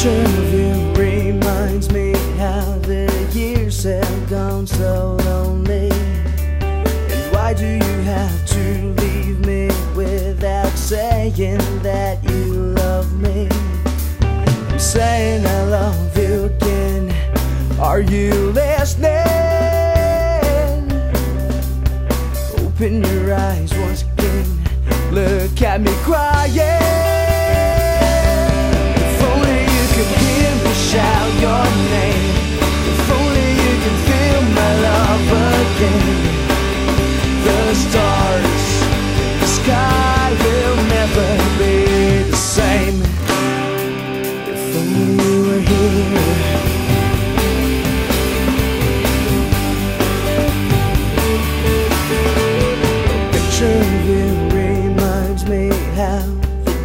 Picture of you reminds me how the years have gone so lonely. And why do you have to leave me without saying that you love me? I'm saying I love you again. Are you listening? Open your eyes once again. Look at me crying.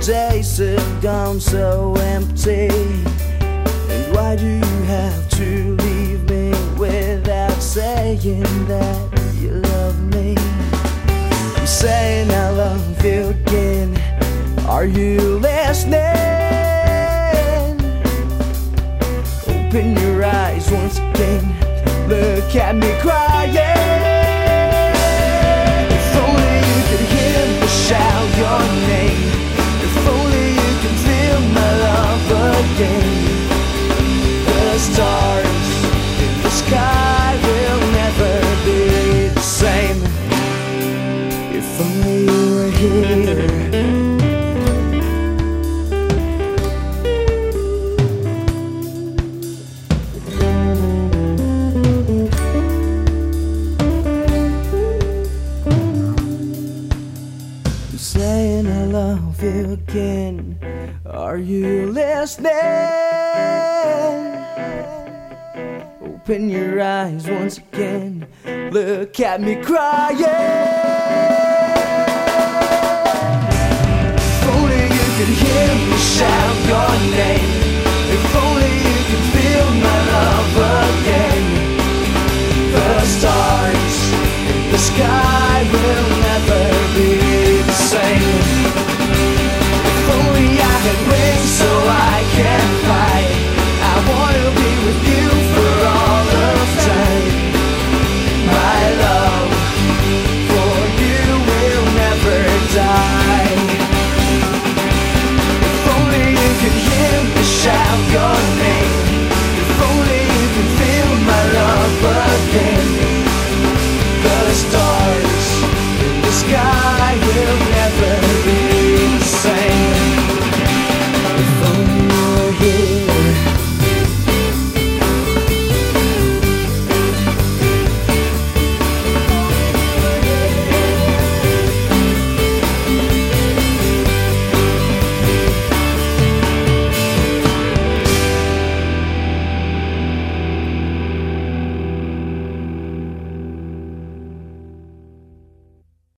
Days have gone so empty. And why do you have to saying that you love me? I'm saying I love you again. Are you listening? Open your eyes once again. Look at me crying. You again. Are you listening? Open your eyes once again. Look at me crying. If only you could hear me shout your name. If only you could feel my love again. The stars in the sky